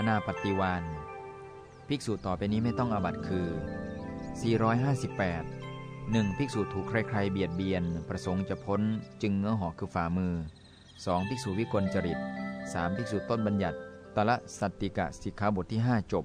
อนาปฏิวานภิกษุต่อไปนี้ไม่ต้องอาบัตคือ 458 1. ภิกษุถูกใครๆเบียดเบียน ประสงค์จะพ้นจึงเงื้อหอกคือฝ่ามือ 2. ภิกษุวิกลจริต 3. ภิกษุต้นบัญญัติตละสัตติกะสิกขาบทที่ 5 จบ